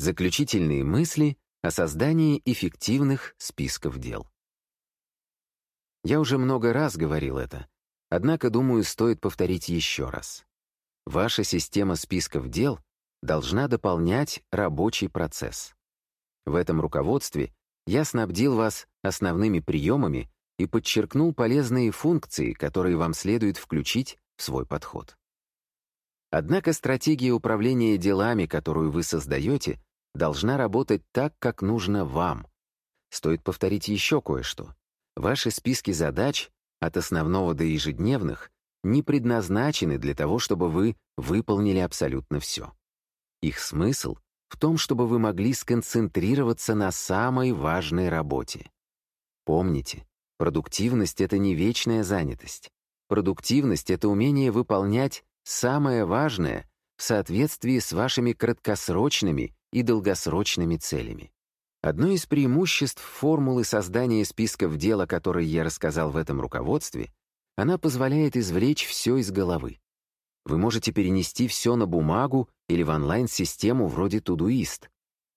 Заключительные мысли о создании эффективных списков дел. Я уже много раз говорил это, однако, думаю, стоит повторить еще раз. Ваша система списков дел должна дополнять рабочий процесс. В этом руководстве я снабдил вас основными приемами и подчеркнул полезные функции, которые вам следует включить в свой подход. Однако стратегия управления делами, которую вы создаете, должна работать так, как нужно вам. Стоит повторить еще кое-что. Ваши списки задач, от основного до ежедневных, не предназначены для того, чтобы вы выполнили абсолютно все. Их смысл в том, чтобы вы могли сконцентрироваться на самой важной работе. Помните, продуктивность — это не вечная занятость. Продуктивность — это умение выполнять самое важное в соответствии с вашими краткосрочными и долгосрочными целями. Одно из преимуществ формулы создания списков дел, о которой я рассказал в этом руководстве, она позволяет извлечь все из головы. Вы можете перенести все на бумагу или в онлайн-систему вроде Todoist,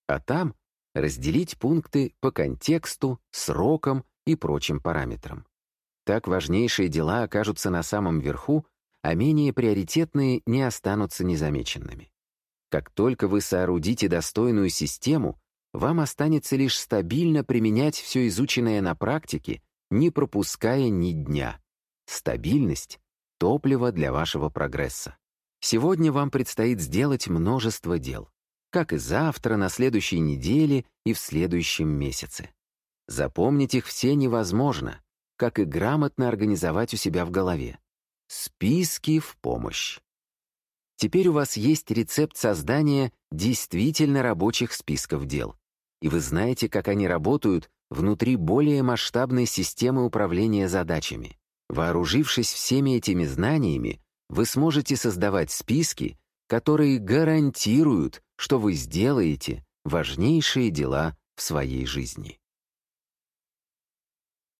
а там разделить пункты по контексту, срокам и прочим параметрам. Так важнейшие дела окажутся на самом верху, а менее приоритетные не останутся незамеченными. Как только вы соорудите достойную систему, вам останется лишь стабильно применять все изученное на практике, не пропуская ни дня. Стабильность — топливо для вашего прогресса. Сегодня вам предстоит сделать множество дел, как и завтра, на следующей неделе и в следующем месяце. Запомнить их все невозможно, как и грамотно организовать у себя в голове. Списки в помощь. Теперь у вас есть рецепт создания действительно рабочих списков дел, и вы знаете, как они работают внутри более масштабной системы управления задачами. Вооружившись всеми этими знаниями, вы сможете создавать списки, которые гарантируют, что вы сделаете важнейшие дела в своей жизни.